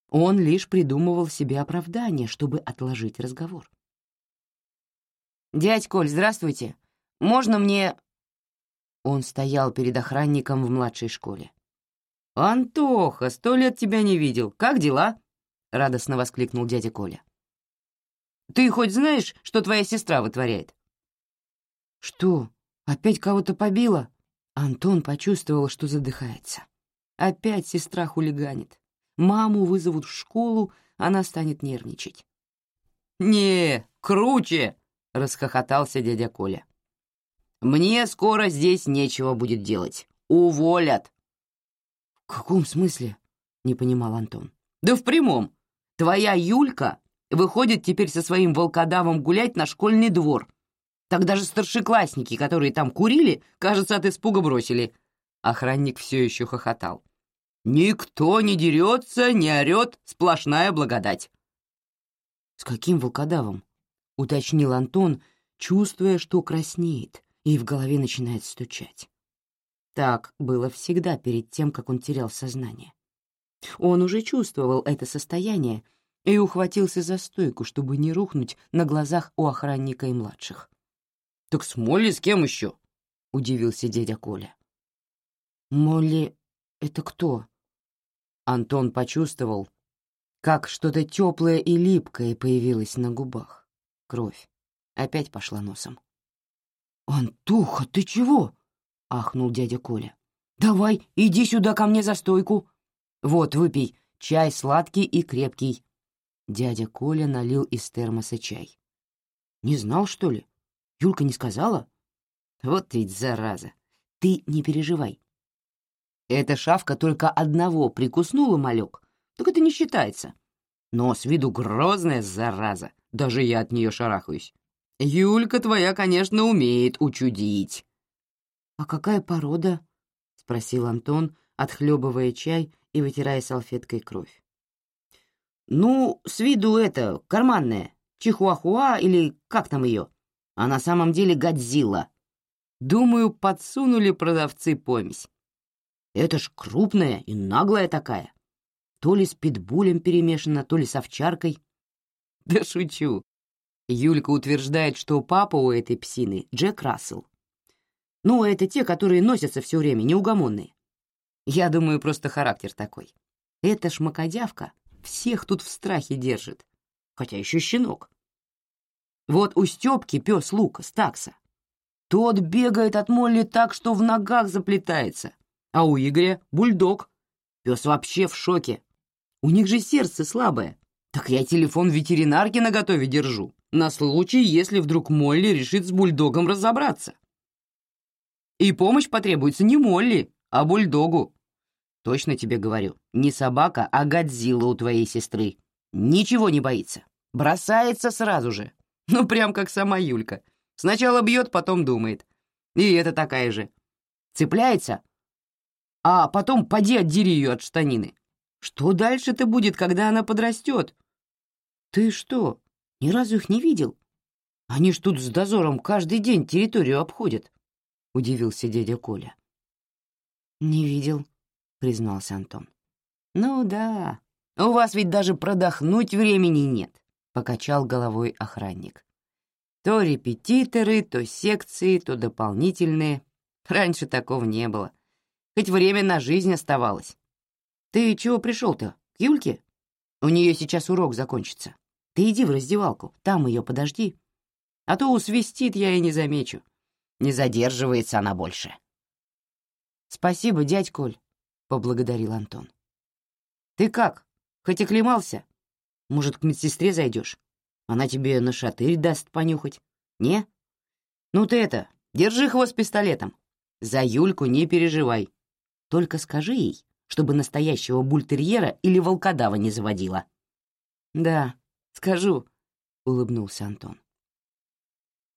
Он лишь придумывал себе оправдание, чтобы отложить разговор. «Дядь Коль, здравствуйте. Можно мне...» Он стоял перед охранником в младшей школе. «Антоха, сто лет тебя не видел. Как дела?» — радостно воскликнул дядя Коля. «Ты хоть знаешь, что твоя сестра вытворяет?» «Что, опять кого-то побила?» Антон почувствовал, что задыхается. Опять сестра хулиганит. Маму вызовут в школу, она станет нервничать. «Не, круче!» — расхохотался дядя Коля. «Мне скоро здесь нечего будет делать. Уволят!» «В каком смысле?» — не понимал Антон. «Да в прямом. Твоя Юлька выходит теперь со своим волкодавом гулять на школьный двор. Так даже старшеклассники, которые там курили, кажется, от испуга бросили». Охранник все еще хохотал. Никто не дерется, не орет, сплошная благодать. «С каким волкодавом?» — уточнил Антон, чувствуя, что краснеет, и в голове начинает стучать. Так было всегда перед тем, как он терял сознание. Он уже чувствовал это состояние и ухватился за стойку, чтобы не рухнуть на глазах у охранника и младших. «Так с Молли с кем еще?» — удивился дядя Коля. «Молли — это кто?» Антон почувствовал, как что-то теплое и липкое появилось на губах. Кровь. Опять пошла носом. «Антуха, ты чего?» — ахнул дядя Коля. «Давай, иди сюда ко мне за стойку. Вот, выпей, чай сладкий и крепкий». Дядя Коля налил из термоса чай. «Не знал, что ли? Юлька не сказала?» «Вот ведь зараза! Ты не переживай, эта шавка только одного прикуснула малек, так это не считается. Но с виду грозная зараза, даже я от нее шарахаюсь. Юлька твоя, конечно, умеет учудить. — А какая порода? — спросил Антон, отхлебывая чай и вытирая салфеткой кровь. — Ну, с виду это, карманная, Чихуахуа или как там ее, а на самом деле Годзилла. Думаю, подсунули продавцы помесь. Это ж крупная и наглая такая. То ли с питбулем перемешана, то ли с овчаркой. Да шучу. Юлька утверждает, что папа у этой псины Джек Рассел. Ну, это те, которые носятся все время, неугомонные. Я думаю, просто характер такой. Эта шмакодявка всех тут в страхе держит, хотя еще щенок. Вот у Степки пес Лукас, такса. Тот бегает от Молли так, что в ногах заплетается. А у Игоря бульдог. Пес вообще в шоке. У них же сердце слабое. Так я телефон ветеринарки наготове держу, на случай, если вдруг Молли решит с бульдогом разобраться. И помощь потребуется не Молли, а бульдогу. Точно тебе говорю, не собака, а Годзилла у твоей сестры. Ничего не боится. Бросается сразу же. Ну, прям как сама Юлька. Сначала бьет, потом думает. И это такая же. Цепляется, а потом поди отдери ее от штанины. Что дальше-то будет, когда она подрастет? Ты что, ни разу их не видел? Они ж тут с дозором каждый день территорию обходят, — удивился дядя Коля. Не видел, — признался Антон. Ну да, у вас ведь даже продохнуть времени нет, — покачал головой охранник. То репетиторы, то секции, то дополнительные. Раньше такого не было. Хоть время на жизнь оставалось. Ты чего пришел-то? К Юльке? У нее сейчас урок закончится. Ты иди в раздевалку, там ее подожди. А то усвистит я и не замечу. Не задерживается она больше. Спасибо, дядь Коль, — поблагодарил Антон. Ты как? Хоть оклемался? Может, к медсестре зайдешь? Она тебе на шатырь даст понюхать. Не? Ну ты это, держи хвост пистолетом. За Юльку не переживай. Только скажи ей, чтобы настоящего бультерьера или волкодава не заводила. Да, скажу, улыбнулся Антон.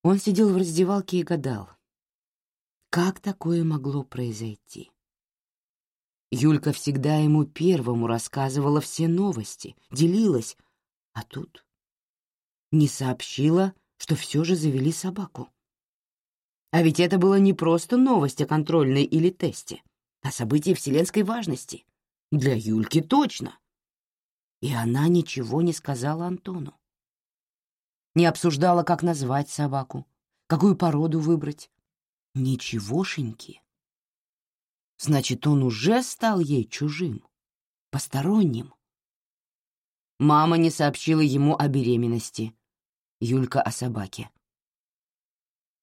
Он сидел в раздевалке и гадал, как такое могло произойти. Юлька всегда ему первому рассказывала все новости, делилась, а тут не сообщила, что все же завели собаку. А ведь это было не просто новость о контрольной или тесте, а событие вселенской важности. Для Юльки точно. И она ничего не сказала Антону. Не обсуждала, как назвать собаку, какую породу выбрать. Ничегошеньки. Значит, он уже стал ей чужим, посторонним. Мама не сообщила ему о беременности, Юлька о собаке.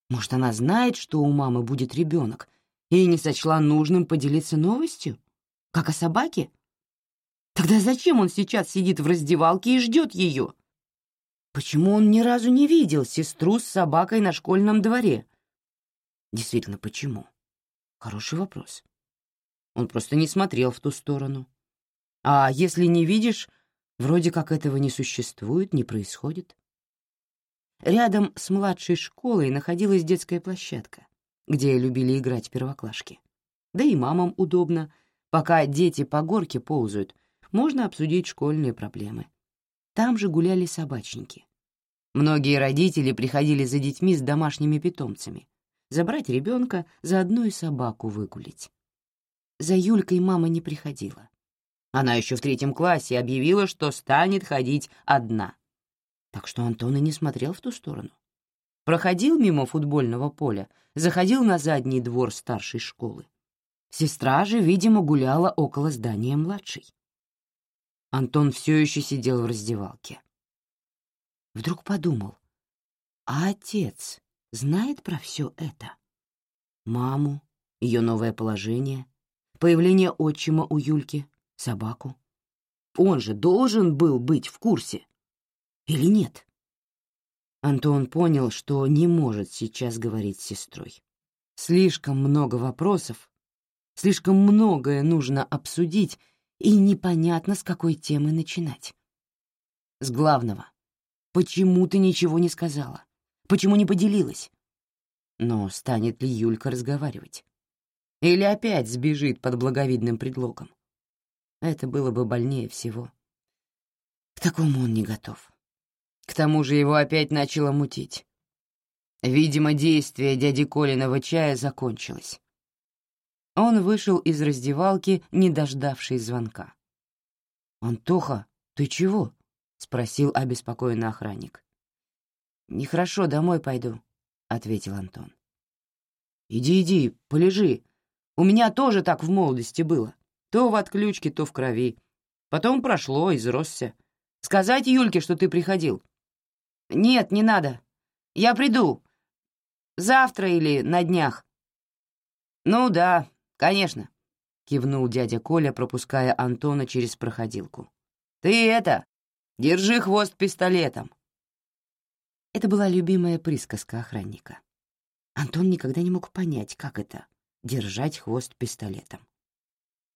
Может, она знает, что у мамы будет ребенок, и не сочла нужным поделиться новостью? Как о собаке? Тогда зачем он сейчас сидит в раздевалке и ждет ее? Почему он ни разу не видел сестру с собакой на школьном дворе? Действительно, почему? Хороший вопрос. Он просто не смотрел в ту сторону. А если не видишь, вроде как этого не существует, не происходит. Рядом с младшей школой находилась детская площадка, где любили играть первоклашки. Да и мамам удобно. Пока дети по горке ползают, можно обсудить школьные проблемы. Там же гуляли собачники. Многие родители приходили за детьми с домашними питомцами. Забрать ребенка, заодно и собаку выгулить. За Юлькой мама не приходила. Она еще в третьем классе объявила, что станет ходить одна так что Антон и не смотрел в ту сторону. Проходил мимо футбольного поля, заходил на задний двор старшей школы. Сестра же, видимо, гуляла около здания младшей. Антон все еще сидел в раздевалке. Вдруг подумал, а отец знает про все это? Маму, ее новое положение, появление отчима у Юльки, собаку. Он же должен был быть в курсе. Или нет? Антон понял, что не может сейчас говорить с сестрой. Слишком много вопросов, слишком многое нужно обсудить, и непонятно, с какой темы начинать. С главного. Почему ты ничего не сказала? Почему не поделилась? Но станет ли Юлька разговаривать? Или опять сбежит под благовидным предлогом? Это было бы больнее всего. К такому он не готов. К тому же его опять начало мутить. Видимо, действие дяди Колиного чая закончилось. Он вышел из раздевалки, не дождавшись звонка. «Антоха, ты чего?» — спросил обеспокоенный охранник. «Нехорошо, домой пойду», — ответил Антон. «Иди, иди, полежи. У меня тоже так в молодости было. То в отключке, то в крови. Потом прошло, изросся. Сказать Юльке, что ты приходил?» «Нет, не надо. Я приду. Завтра или на днях». «Ну да, конечно», — кивнул дядя Коля, пропуская Антона через проходилку. «Ты это, держи хвост пистолетом». Это была любимая присказка охранника. Антон никогда не мог понять, как это — держать хвост пистолетом.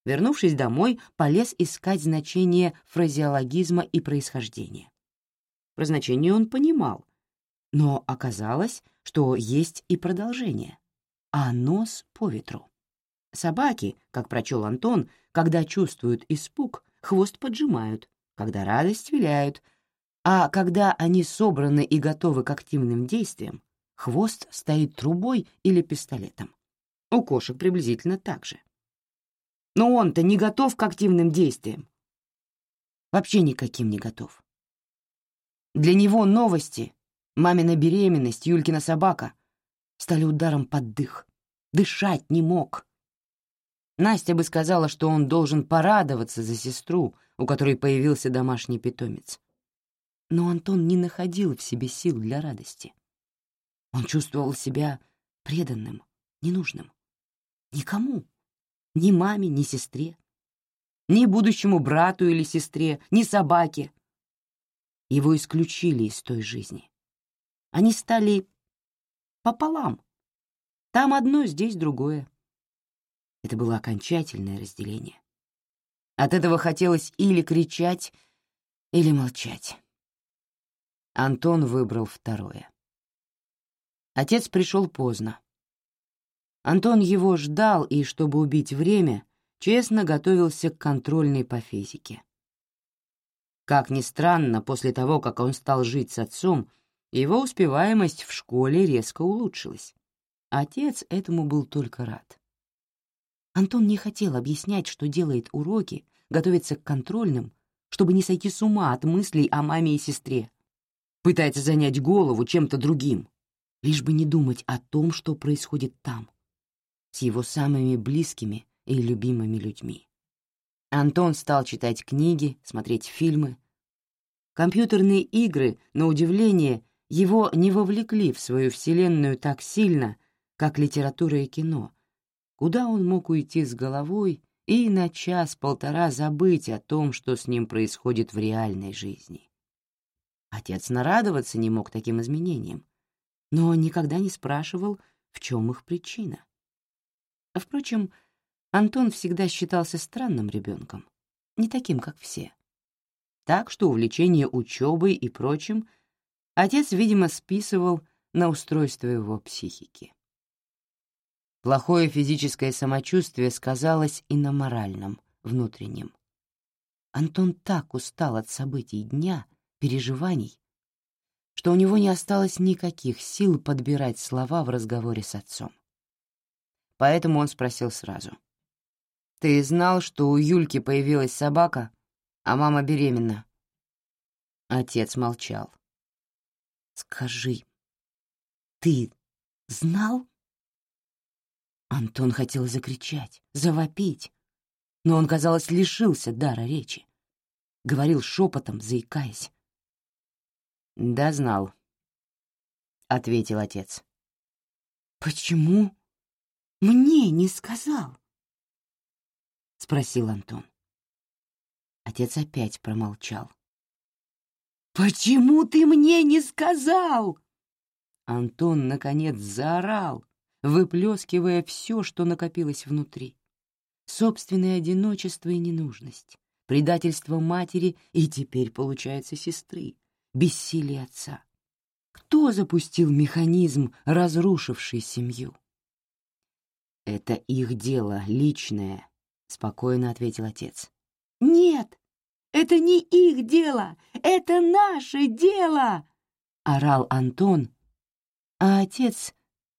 Вернувшись домой, полез искать значение фразеологизма и происхождения. Про значение он понимал, но оказалось, что есть и продолжение, а нос по ветру. Собаки, как прочел Антон, когда чувствуют испуг, хвост поджимают, когда радость виляют, а когда они собраны и готовы к активным действиям, хвост стоит трубой или пистолетом. У кошек приблизительно так же. Но он-то не готов к активным действиям. Вообще никаким не готов. Для него новости Мамина беременность, Юлькина собака стали ударом под дых. Дышать не мог. Настя бы сказала, что он должен порадоваться за сестру, у которой появился домашний питомец. Но Антон не находил в себе сил для радости. Он чувствовал себя преданным, ненужным. Никому. Ни маме, ни сестре. Ни будущему брату или сестре, ни собаке. Его исключили из той жизни. Они стали пополам. Там одно, здесь другое. Это было окончательное разделение. От этого хотелось или кричать, или молчать. Антон выбрал второе. Отец пришел поздно. Антон его ждал и, чтобы убить время, честно готовился к контрольной по физике. Как ни странно, после того, как он стал жить с отцом, его успеваемость в школе резко улучшилась. Отец этому был только рад. Антон не хотел объяснять, что делает уроки, готовится к контрольным, чтобы не сойти с ума от мыслей о маме и сестре. Пытается занять голову чем-то другим, лишь бы не думать о том, что происходит там, с его самыми близкими и любимыми людьми. Антон стал читать книги, смотреть фильмы. Компьютерные игры, на удивление, его не вовлекли в свою вселенную так сильно, как литература и кино, куда он мог уйти с головой и на час-полтора забыть о том, что с ним происходит в реальной жизни. Отец нарадоваться не мог таким изменениям, но никогда не спрашивал, в чем их причина. Впрочем, Антон всегда считался странным ребенком, не таким, как все. Так что увлечение учебой и прочим — отец, видимо, списывал на устройство его психики. Плохое физическое самочувствие сказалось и на моральном, внутреннем. Антон так устал от событий дня, переживаний, что у него не осталось никаких сил подбирать слова в разговоре с отцом. Поэтому он спросил сразу. «Ты знал, что у Юльки появилась собака, а мама беременна?» Отец молчал. Скажи, ты знал? Антон хотел закричать, завопить, но он, казалось, лишился дара речи. Говорил шепотом, заикаясь. «Да, знал», — ответил отец. «Почему мне не сказал?» — спросил Антон. Отец опять промолчал. «Почему ты мне не сказал?» Антон, наконец, заорал, выплескивая все, что накопилось внутри. Собственное одиночество и ненужность, предательство матери и теперь, получается, сестры, бессилие отца. Кто запустил механизм, разрушивший семью? «Это их дело, личное», — спокойно ответил отец. «Нет,
Это не их дело! Это наше дело!» — орал Антон, а отец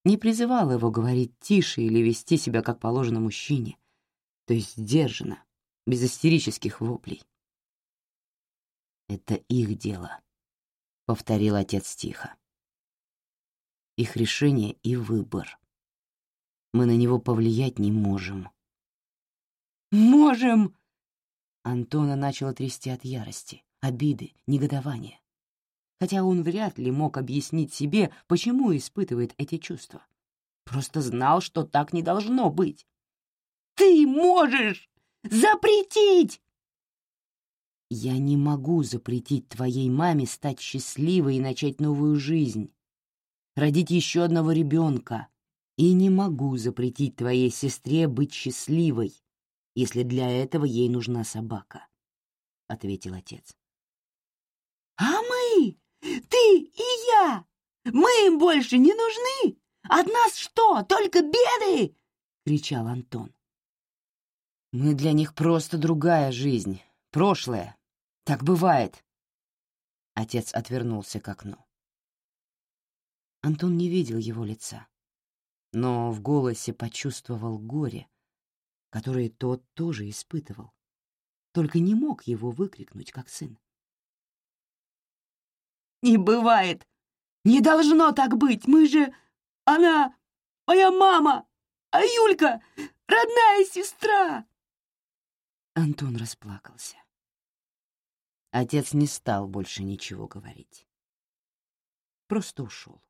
не призывал его говорить тише или вести себя как положено мужчине, то есть сдержанно, без истерических воплей.
«Это их дело», — повторил отец тихо. «Их решение и выбор. Мы на него повлиять не можем».
«Можем!»
Антона начало трясти от ярости, обиды, негодования хотя он вряд ли мог объяснить себе, почему испытывает эти чувства. Просто знал, что так не должно быть.
«Ты можешь запретить!»
«Я не могу запретить твоей маме стать счастливой и начать новую жизнь, родить еще одного ребенка, и не могу запретить твоей сестре быть счастливой, если для этого ей нужна собака», — ответил отец.
«А мы ты и я! Мы им больше не нужны! От нас что, только беды?» — кричал Антон.
«Мы для них просто другая жизнь, прошлое. Так бывает». Отец отвернулся к окну. Антон не видел его лица, но в голосе почувствовал горе, которое тот тоже испытывал, только не мог его выкрикнуть, как сын.
Не бывает! Не должно так быть! Мы же... Она... Моя мама! А Юлька — родная сестра!»
Антон расплакался. Отец не стал больше ничего говорить. Просто ушел.